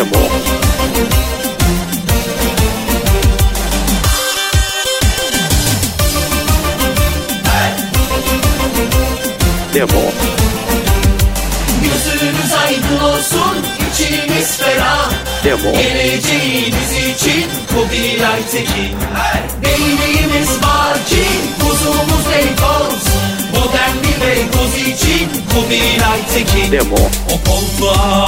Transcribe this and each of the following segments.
enjoyable. Demo. Gözünüz aydın olsun, içiniz ferah. Demo. Geleceğiniz için Kubilay Tekin. Beyliğimiz baki, kuzumuz Beykoz. Modern bir Beykoz için Kubilay Tekin. Demo. O koltuğa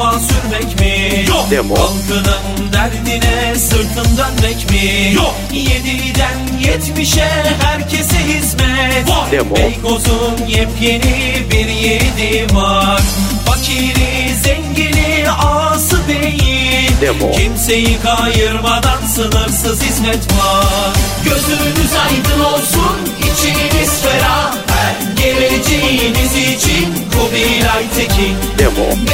sefa sürmek mi? Yok. Demo. Halkının derdine sırtın dönmek mi? Yok. Yediden yetmişe herkese hizmet. Var. Demo. Beykoz'un yepyeni bir yeri var. Fakiri, zengini, ağası beyi. Demo. Kimseyi kayırmadan sınırsız hizmet var. Gözünüz aydın olsun, içiniz ferah. Geleceğiniz için Kubilay Tekin Demo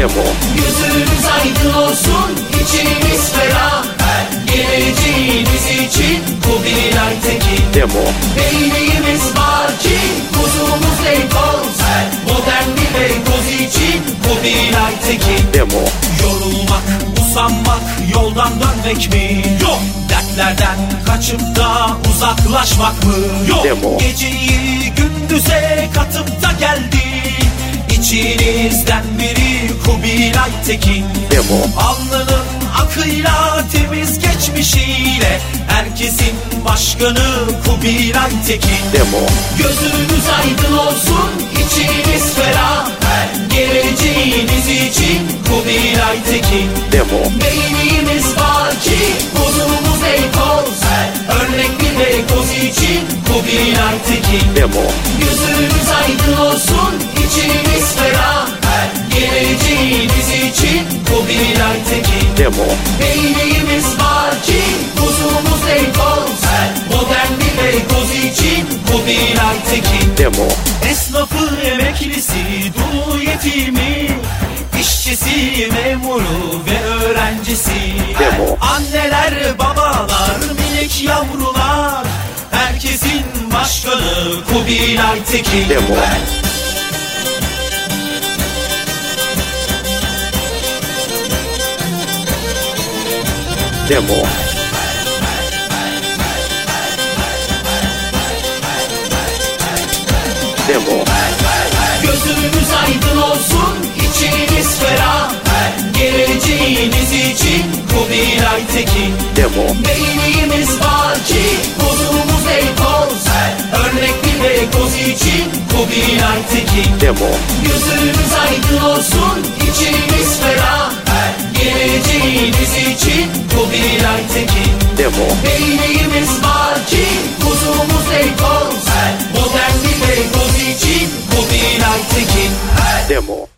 Demo Yüzünüz aydın olsun içiniz ferah Geleceğiniz için Kubilay Tekin Demo Beyliğimiz var ki Kuzumuz Beykoz Modern bir Beykoz için Kubilay Tekin Demo Yorulmak, usanmak, yoldan dönmek mi? Yok. Dertlerden kaçıp da uzaklaşmak mı? Yok. Demo. Geceyi gündüze katıp da geldi. İçinizden biri Kubilay Tekin. Demo Alnının akıyla temiz geçmişiyle Herkesin başkanı Kubilay Tekin. Demo Gözünüz aydın olsun, içiniz ferah. Geleceğiniz için Kubilay Tekin. Demo Beyliğimiz var ki bozumuz Beykoz Örnek bir Beykoz için Kubilay Tekin Demo Gözünüz aydın olsun, içiniz ferah Geleceğiniz için Kubilay Tekin Demo Beyliğimiz var ki bozumuz Beykoz Modern bir Beykoz için Kubilay Tekin Demo Esnafı, emeklisi, dul yetimi işçisi, memuru ve öğrencisi. Demo. Anneler, babalar, minik yavrular Herkesin başkanı Kubilay Tekin. Demo. Demo Demo Gözünüz aydın olsun, içiniz ferah. Geleceğiniz için Kubilay Tekin. Demo Beyliğimiz var ki Beykoz için Kubilay Tekin Demo. Gözünüz aydın olsun, içiniz ferah. Geleceğiniz için Kubilay Tekin Demo. Beyliğimiz var ki kuzumuz Beykoz Modern bir Beykoz için Kubilay Tekin Demo